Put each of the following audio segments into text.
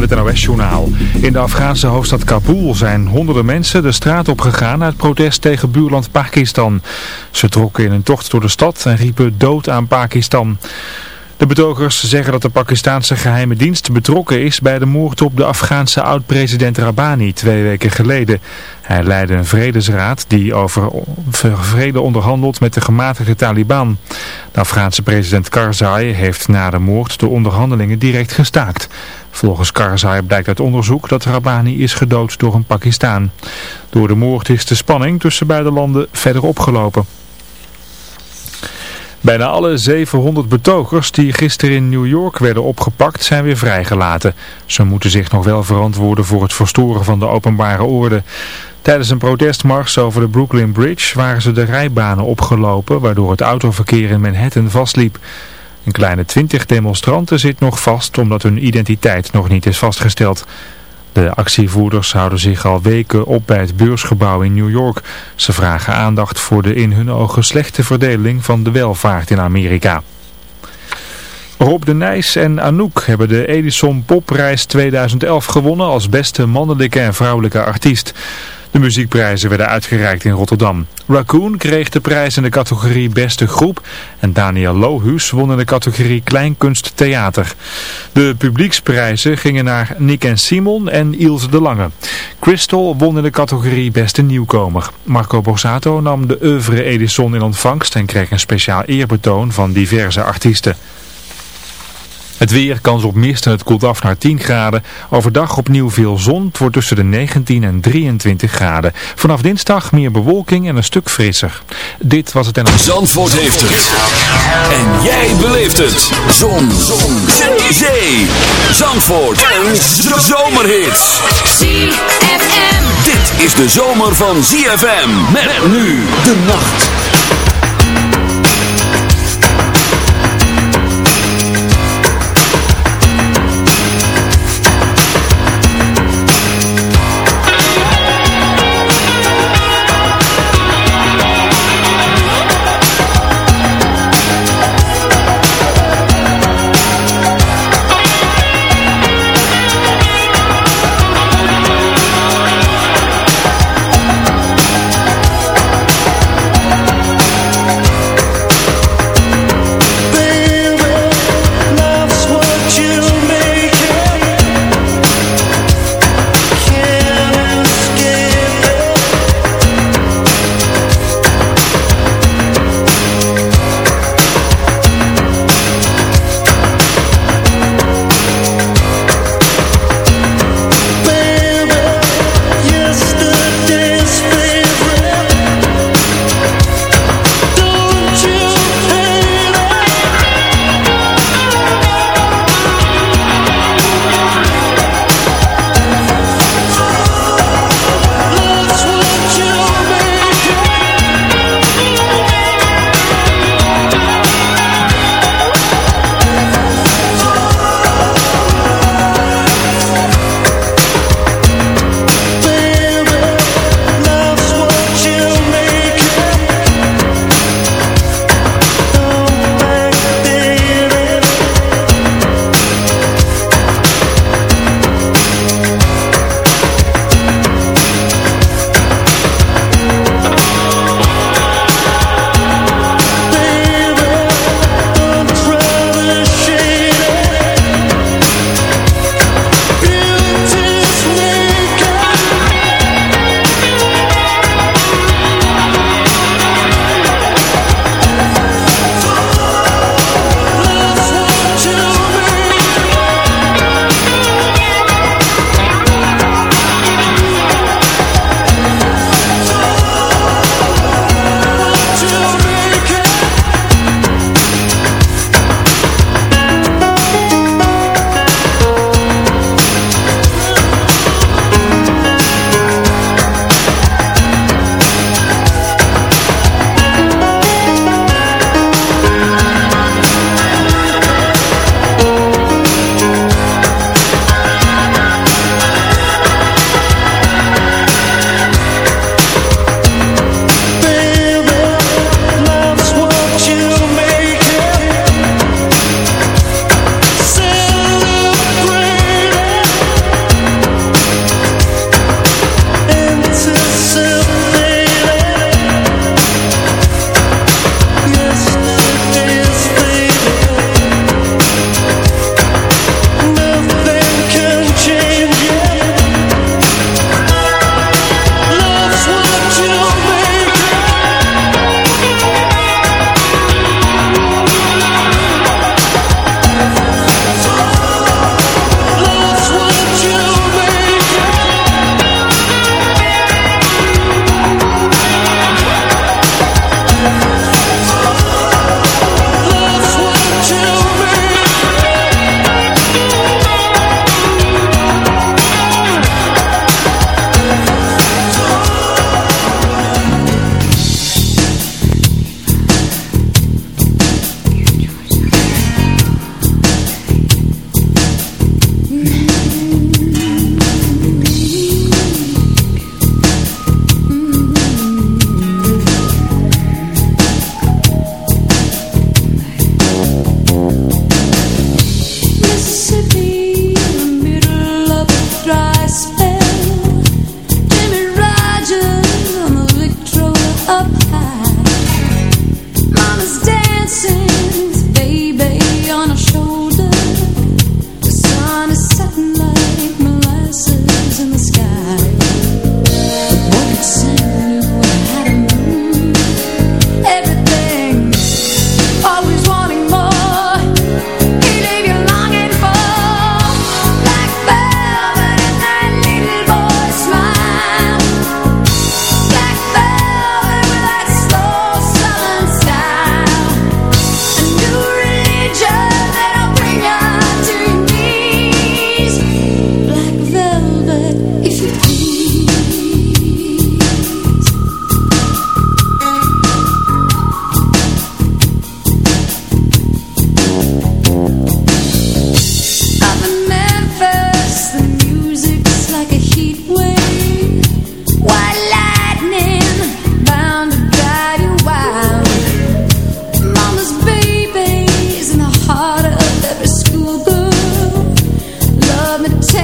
met het NOS-journaal. In de Afghaanse hoofdstad Kabul zijn honderden mensen de straat op gegaan uit protest tegen buurland Pakistan. Ze trokken in een tocht door de stad en riepen dood aan Pakistan. De betogers zeggen dat de Pakistanse geheime dienst betrokken is bij de moord op de Afghaanse oud-president Rabani twee weken geleden. Hij leidde een vredesraad die over vrede onderhandelt met de gematigde Taliban. De Afghaanse president Karzai heeft na de moord de onderhandelingen direct gestaakt. Volgens Karzai blijkt uit onderzoek dat Rabani is gedood door een Pakistaan. Door de moord is de spanning tussen beide landen verder opgelopen. Bijna alle 700 betogers die gisteren in New York werden opgepakt zijn weer vrijgelaten. Ze moeten zich nog wel verantwoorden voor het verstoren van de openbare orde. Tijdens een protestmars over de Brooklyn Bridge waren ze de rijbanen opgelopen waardoor het autoverkeer in Manhattan vastliep. Een kleine twintig demonstranten zit nog vast omdat hun identiteit nog niet is vastgesteld. De actievoerders houden zich al weken op bij het beursgebouw in New York. Ze vragen aandacht voor de in hun ogen slechte verdeling van de welvaart in Amerika. Rob de Nijs en Anouk hebben de Edison Popprijs 2011 gewonnen als beste mannelijke en vrouwelijke artiest. De muziekprijzen werden uitgereikt in Rotterdam. Raccoon kreeg de prijs in de categorie Beste Groep en Daniel Lohuus won in de categorie Kleinkunst Theater. De publieksprijzen gingen naar Nick en Simon en Ilse de Lange. Crystal won in de categorie Beste Nieuwkomer. Marco Borsato nam de oeuvre Edison in ontvangst en kreeg een speciaal eerbetoon van diverse artiesten. Het weer, kans op mist en het koelt af naar 10 graden. Overdag opnieuw veel zon. Het wordt tussen de 19 en 23 graden. Vanaf dinsdag meer bewolking en een stuk frisser. Dit was het en... Zandvoort heeft het. En jij beleeft het. Zon. zon. Zee. Zandvoort. En zomerhits. ZFM. Dit is de zomer van ZFM. Met nu de nacht.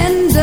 and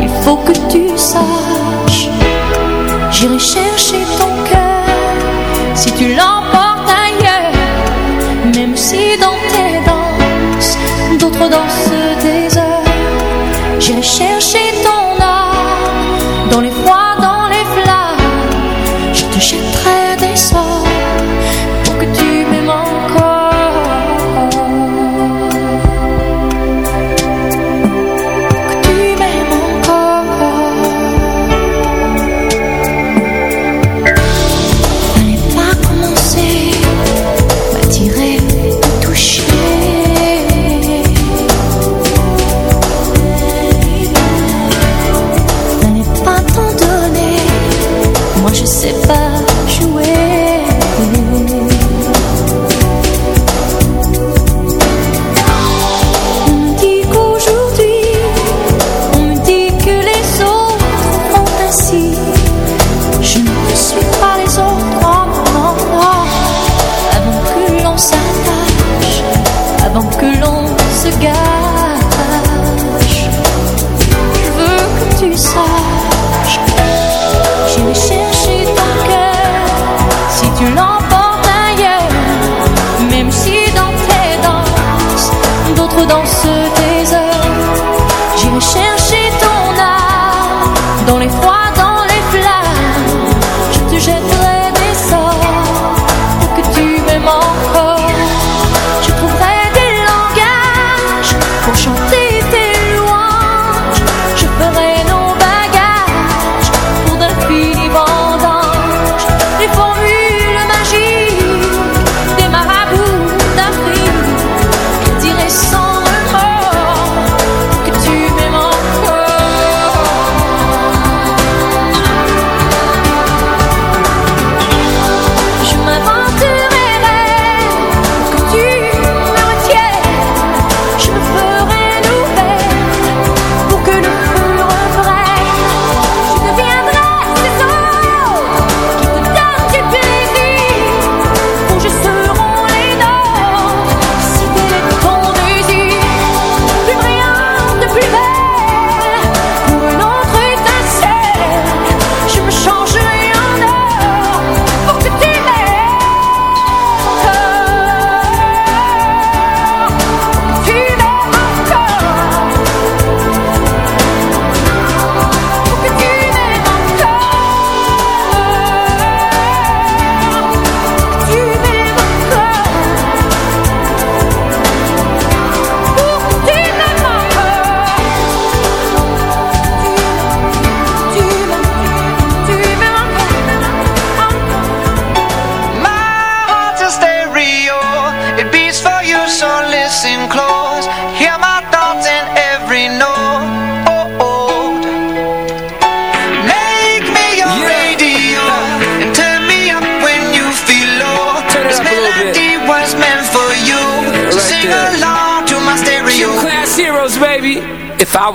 Il faut que tu saches, J'irai chercher ton cœur. Si tu l'emportes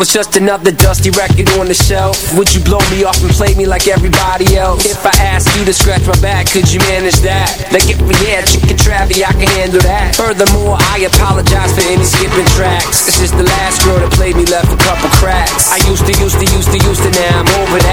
was just another dusty record on the shelf, would you blow me off and play me like everybody else? If I asked you to scratch my back, could you manage that? Like if we had chicken travy, I can handle that. Furthermore, I apologize for any skipping tracks. This is the last girl that played me left a couple cracks. I used to, used to, used to, used to, now I'm over that.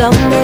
somewhere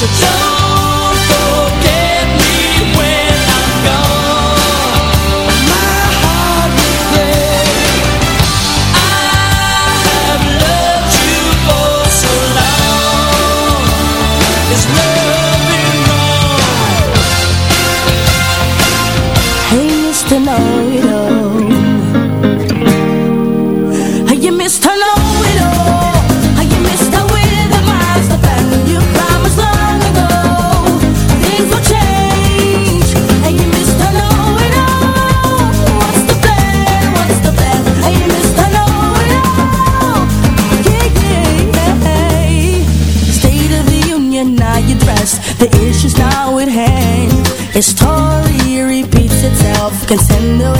So don't can send the